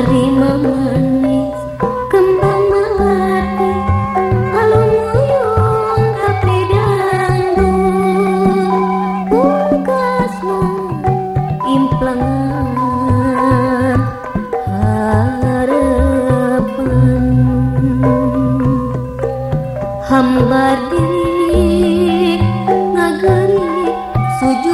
Harimau manis kembang melati Alun muyung tapi dangdu Pungkasmu implangan harapan. Hambar diri nagari sujud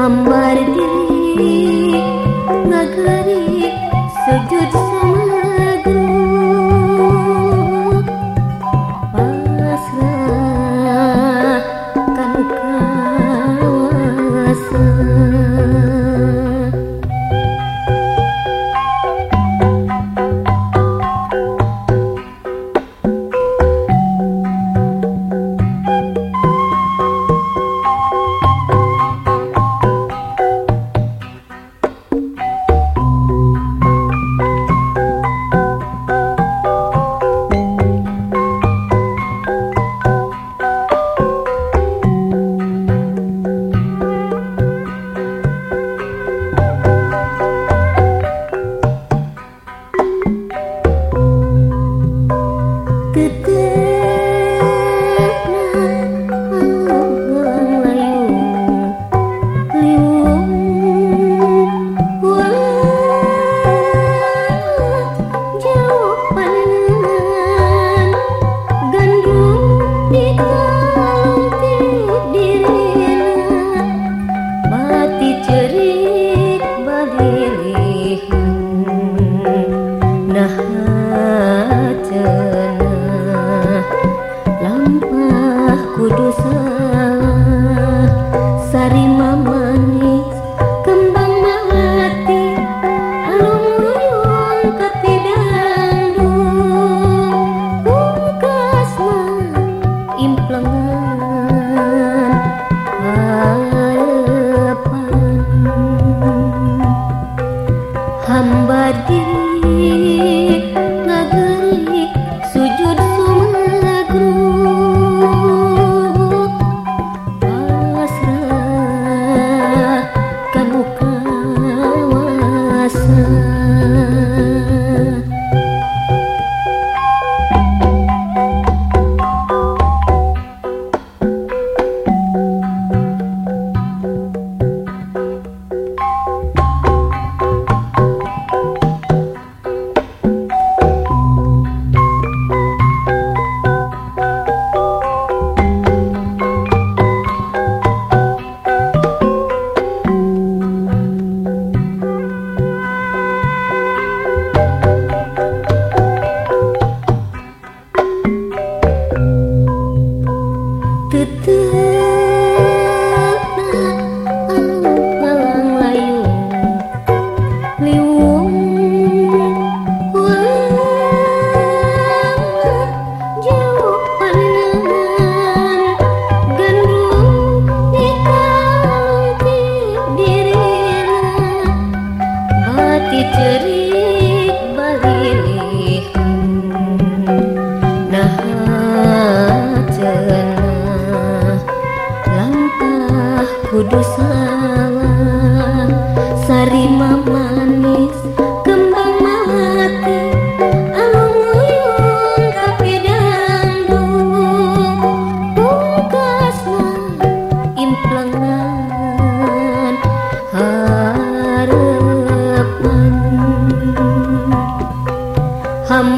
hambar diri ngageri sujud samagruk pasrah kan Titi ceri dalam